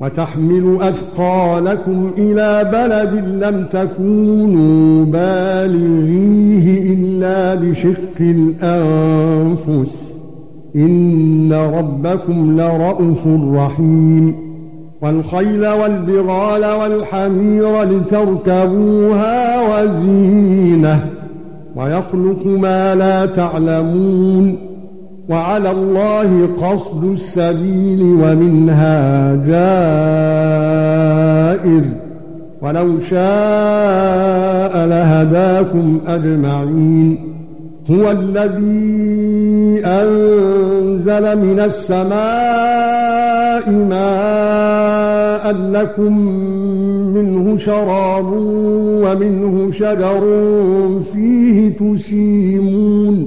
وتحمل أثقالكم إلى بلد لم تكونوا بالغيه إلا بشق الأنفس. إن ربكم لرؤوف رحيم. والخيل والبغال والحمير لتركبوها وزينة. ويخلق ما لا تعلمون. وعلى الله قصد السبيل ومنها جائر. ولو شاء لهداكم أجمعين. هو الذي أنزل من السماء ماء لكم منه شراب ومنه شجر فيه تسيمون.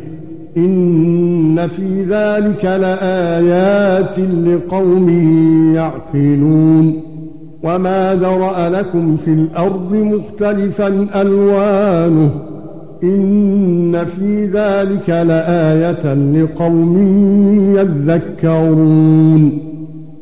إن في ذلك لآيات لقوم يعقلون وما ذرأ لكم في الأرض مختلفا ألوانه إن في ذلك لآية لقوم يذكرون